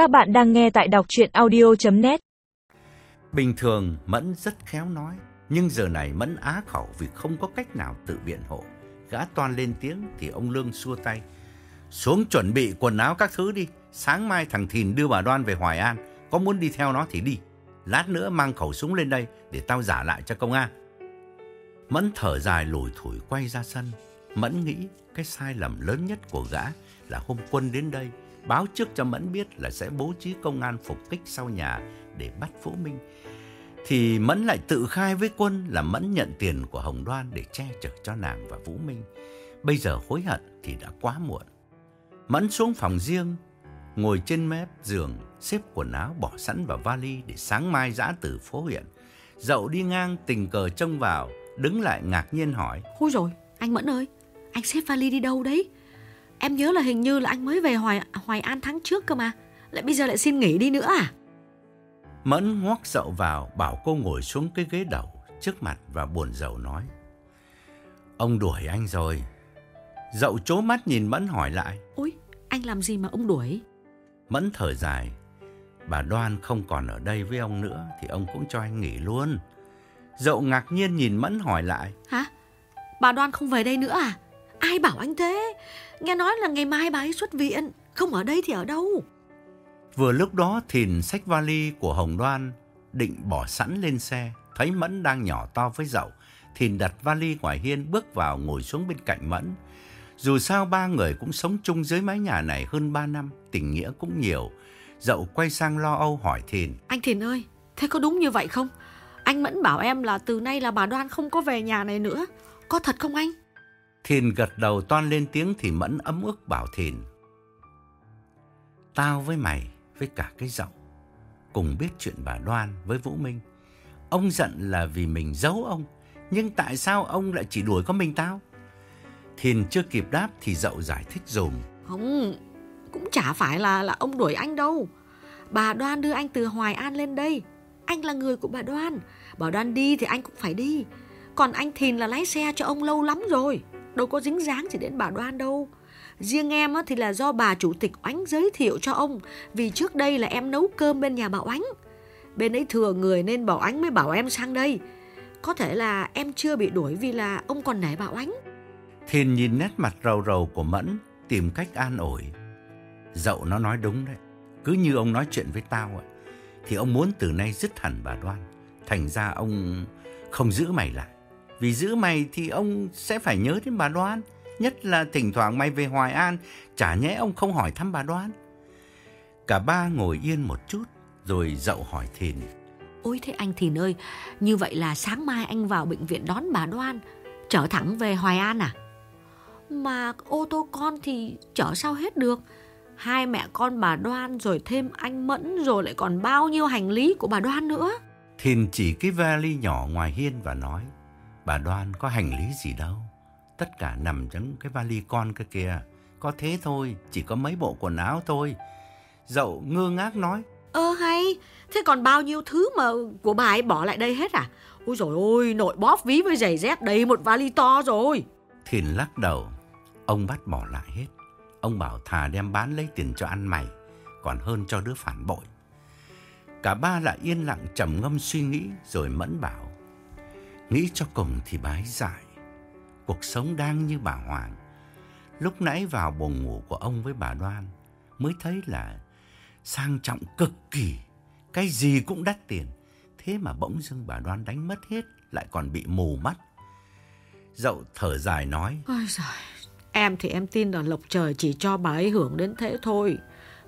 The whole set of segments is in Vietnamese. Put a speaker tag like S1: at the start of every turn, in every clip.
S1: Các bạn đang nghe tại đọc chuyện audio.net
S2: Bình thường Mẫn rất khéo nói, nhưng giờ này Mẫn á khẩu vì không có cách nào tự biện hộ. Gã toan lên tiếng thì ông Lương xua tay. Xuống chuẩn bị quần áo các thứ đi, sáng mai thằng Thìn đưa bà Đoan về Hoài An, có muốn đi theo nó thì đi. Lát nữa mang khẩu súng lên đây để tao giả lại cho công an. Mẫn thở dài lủi thủi quay ra sân. Mẫn nghĩ cái sai lầm lớn nhất của gã là hôm quân đến đây báo trước cho Mẫn biết là sẽ bố trí công an phục kích sau nhà để bắt Vũ Minh. Thì Mẫn lại tự khai với quân là Mẫn nhận tiền của Hồng Đoan để che chở cho nàng và Vũ Minh. Bây giờ hối hận thì đã quá muộn. Mẫn xuống phòng riêng, ngồi trên mép giường, xếp quần áo bỏ sẵn vào vali để sáng mai dã từ phố huyện. Dậu đi ngang tình cờ trông vào, đứng lại ngạc nhiên hỏi.
S3: Ôi rồi, anh Mẫn ơi, anh xếp vali đi đâu đấy? Em nhớ là hình như là anh mới về Hoài Hoài An tháng trước cơ mà. Lại bây giờ lại xin nghỉ đi nữa à?
S2: Mẫn ngoắc dậu vào, bảo cô ngồi xuống cái ghế đầu trước mặt và buồn rầu nói. Ông đuổi anh rồi. Dậu chố mắt nhìn Mẫn hỏi lại.
S3: Ôi, anh làm gì mà ông đuổi?
S2: Mẫn thở dài. Bà Đoan không còn ở đây với ông nữa thì ông cũng cho anh nghỉ luôn. Dậu ngạc nhiên nhìn Mẫn hỏi lại.
S3: Hả? Bà Đoan không về đây nữa à? Ai bảo anh thế? Nghe nói là ngày mai bà ấy xuất viện, không ở đây thì ở đâu?
S2: Vừa lúc đó Thìn xách vali của Hồng Đoan định bỏ sẵn lên xe, thấy Mẫn đang nhỏ to với dậu. Thìn đặt vali ngoài hiên bước vào ngồi xuống bên cạnh Mẫn. Dù sao ba người cũng sống chung dưới mái nhà này hơn ba năm, tình nghĩa cũng nhiều. Dậu quay sang lo âu hỏi Thìn.
S3: Anh Thìn ơi, thế có đúng như vậy không? Anh Mẫn bảo em là từ nay là bà Đoan không có về nhà này nữa. Có thật không anh?
S2: Thìn gật đầu toan lên tiếng thì Mẫn ấm ức bảo Thìn. Tao với mày, với cả cái dậu, cùng biết chuyện bà Đoan với Vũ Minh. Ông giận là vì mình giấu ông, nhưng tại sao ông lại chỉ đuổi có mình tao? Thìn chưa kịp đáp thì dậu giải thích dùm.
S3: Không, cũng chả phải là là ông đuổi anh đâu. Bà Đoan đưa anh từ Hoài An lên đây. Anh là người của bà Đoan. Bà Đoan đi thì anh cũng phải đi. Còn anh Thìn là lái xe cho ông lâu lắm rồi. Đâu có dính dáng gì đến bà Đoan đâu. Riêng em thì là do bà chủ tịch Oánh giới thiệu cho ông. Vì trước đây là em nấu cơm bên nhà bà Oánh. Bên ấy thừa người nên bảo Oánh mới bảo em sang đây. Có thể là em chưa bị đuổi vì là ông còn nể bà Oánh.
S2: Thìn nhìn nét mặt rầu rầu của Mẫn, tìm cách an ủi. Dậu nó nói đúng đấy. Cứ như ông nói chuyện với tao ạ. Thì ông muốn từ nay dứt hẳn bà Đoan. Thành ra ông không giữ mày lại. Vì giữ mày thì ông sẽ phải nhớ đến bà Đoan. Nhất là thỉnh thoảng mày về Hoài An, chả nhẽ ông không hỏi thăm bà Đoan. Cả ba ngồi yên một chút, rồi dậu hỏi Thìn.
S3: Ôi thế anh Thìn ơi, như vậy là sáng mai anh vào bệnh viện đón bà Đoan, chở thẳng về Hoài An à? Mà ô tô con thì chở sao hết được. Hai mẹ con bà Đoan rồi thêm anh Mẫn rồi lại còn bao nhiêu hành lý của bà Đoan nữa.
S2: Thìn chỉ cái vali nhỏ ngoài hiên và nói. Bà Đoan có hành lý gì đâu. Tất cả nằm trong cái vali con kia kìa. Có thế thôi, chỉ có mấy bộ quần áo thôi. Dậu ngơ ngác nói.
S3: Ơ hay, thế còn bao nhiêu thứ mà của bà ấy bỏ lại đây hết à? Ôi rồi ôi, nội bóp ví với giày dép đầy một vali to rồi.
S2: Thìn lắc đầu. Ông bắt bỏ lại hết. Ông bảo thà đem bán lấy tiền cho ăn mày, còn hơn cho đứa phản bội. Cả ba lại yên lặng trầm ngâm suy nghĩ rồi mẫn bảo. Nghĩ cho cùng thì bái giải. Cuộc sống đang như bà Hoàng. Lúc nãy vào buồng ngủ của ông với bà Đoan mới thấy là sang trọng cực kỳ. Cái gì cũng đắt tiền. Thế mà bỗng dưng bà Đoan đánh mất hết lại còn bị mù mắt. Dậu thở dài nói.
S3: Ôi giời, em thì em tin là lộc trời chỉ cho bà ấy hưởng đến thế thôi.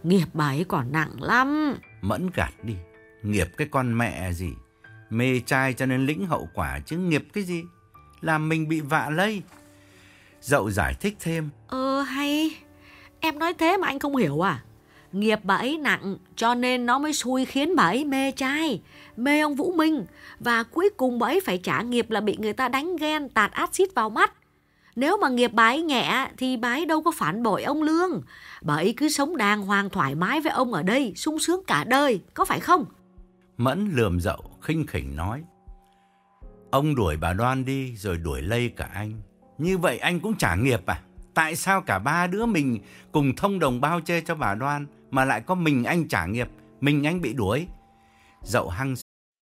S3: Nghiệp bà ấy còn nặng lắm.
S2: Mẫn gạt đi. Nghiệp cái con mẹ gì. Mê trai cho nên lĩnh hậu quả chứ nghiệp cái gì. Làm mình bị vạ lây. Dậu giải thích thêm.
S3: Ờ hay, em nói thế mà anh không hiểu à? Nghiệp bà ấy nặng cho nên nó mới xui khiến bà ấy mê trai, mê ông Vũ Minh. Và cuối cùng bà ấy phải trả nghiệp là bị người ta đánh ghen tạt axit vào mắt. Nếu mà nghiệp bà ấy nhẹ thì bà ấy đâu có phản bội ông Lương. Bà ấy cứ sống đàng hoàng thoải mái với ông ở đây, sung sướng cả đời, có phải không?
S2: Mẫn lườm dậu khinh khỉnh nói. Ông đuổi bà Đoan đi rồi đuổi lây cả anh. Như vậy anh cũng trả nghiệp à? Tại sao cả ba đứa mình cùng thông đồng bao che cho bà Đoan mà lại có mình anh trả nghiệp, mình anh bị đuổi. Dậu hăng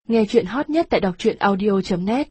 S1: Nghe chuyện hot nhất tại đọc truyện audio.net